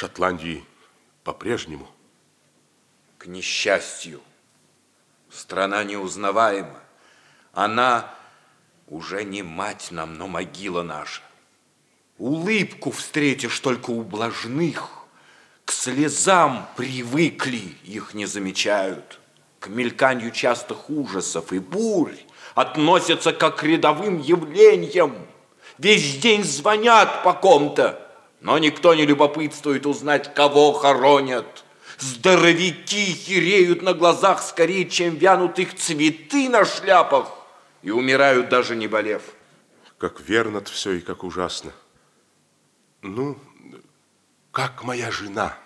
Шотландии по-прежнему. К несчастью, страна неузнаваема. Она уже не мать нам, но могила наша. Улыбку встретишь только у блажных, К слезам привыкли, их не замечают, К мельканью частых ужасов и бурь Относятся как к рядовым явлениям. Весь день звонят по ком-то, но никто не любопытствует узнать, кого хоронят. Здоровяки хереют на глазах скорее, чем вянут их цветы на шляпах и умирают даже не болев. Как верно все и как ужасно. Ну, как моя жена?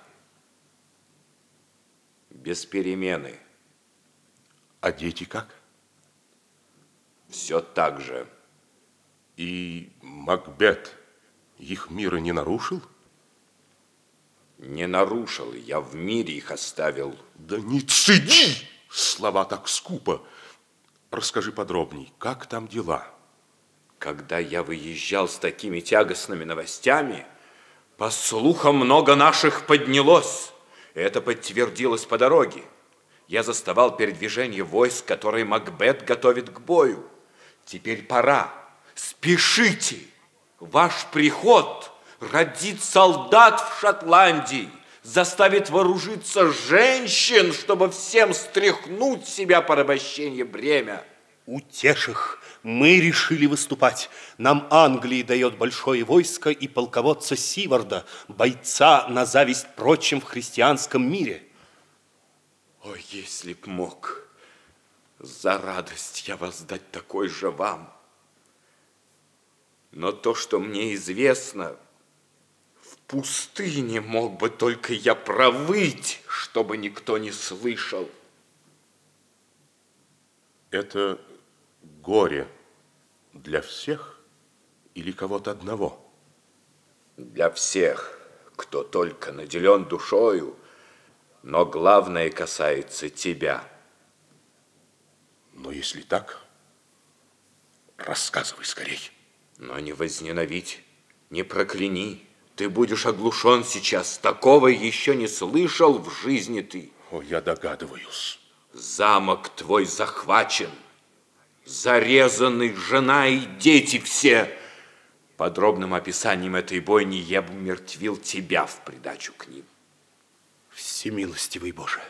Без перемены. А дети как? Все так же. И Макбет их мира не нарушил? Не нарушил, я в мире их оставил. Да не цеди! Слова так скупо. Расскажи подробней, как там дела? Когда я выезжал с такими тягостными новостями, по слухам много наших поднялось. Это подтвердилось по дороге. Я заставал передвижение войск, которые Макбет готовит к бою. Теперь пора. Спешите! Ваш приход родит солдат в Шотландии, заставит вооружиться женщин, чтобы всем стряхнуть себя порабощение бремя. Утеших, мы решили выступать. Нам Англии дает большое войско и полководца Сиварда, бойца на зависть прочим в христианском мире. Ой, если б мог, за радость я воздать такой же вам. Но то, что мне известно, в пустыне мог бы только я провыть, чтобы никто не слышал. Это горе для всех или кого-то одного? Для всех, кто только наделен душою, но главное касается тебя. Но если так, рассказывай скорей. Но не возненавидь, не прокляни. Ты будешь оглушен сейчас. Такого еще не слышал в жизни ты. О, я догадываюсь. Замок твой захвачен. Зарезаны жена и дети все. Подробным описанием этой бойни я бы умертвил тебя в придачу к ним. Всемилостивый Боже,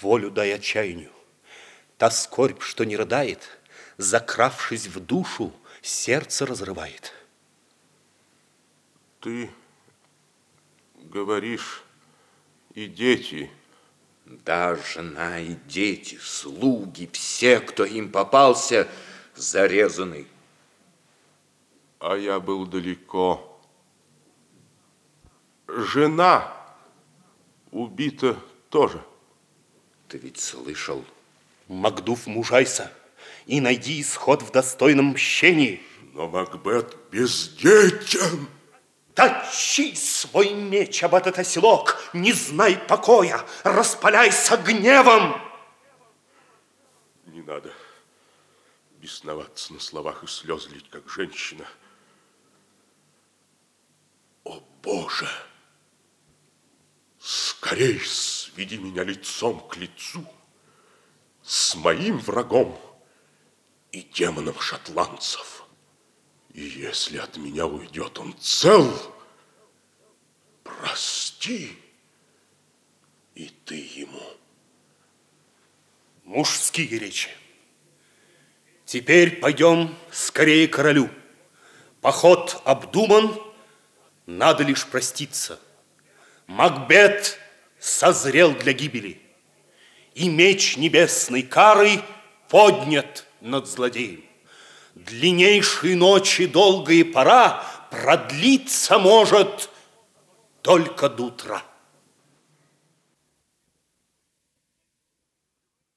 волю дай отчаянию. Та скорбь, что не рыдает, закравшись в душу, сердце разрывает. Ты говоришь, и дети. Да, жена и дети, слуги, все, кто им попался, зарезаны. А я был далеко. Жена убита тоже. Ты ведь слышал? Макдув, мужайся и найди исход в достойном мщении. Но Макбет бездетен. Точи свой меч об этот оселок, не знай покоя, распаляйся гневом. Не надо бесноваться на словах и слез лить, как женщина. О, Боже! Скорей сведи меня лицом к лицу с моим врагом и демоном шотландцев. И если от меня уйдет он цел, прости и ты ему. Мужские речи. Теперь пойдем скорее к королю. Поход обдуман, надо лишь проститься. Макбет созрел для гибели, и меч небесной кары поднят над злодеем длиннейшей ночи долгая пора продлиться может только до утра.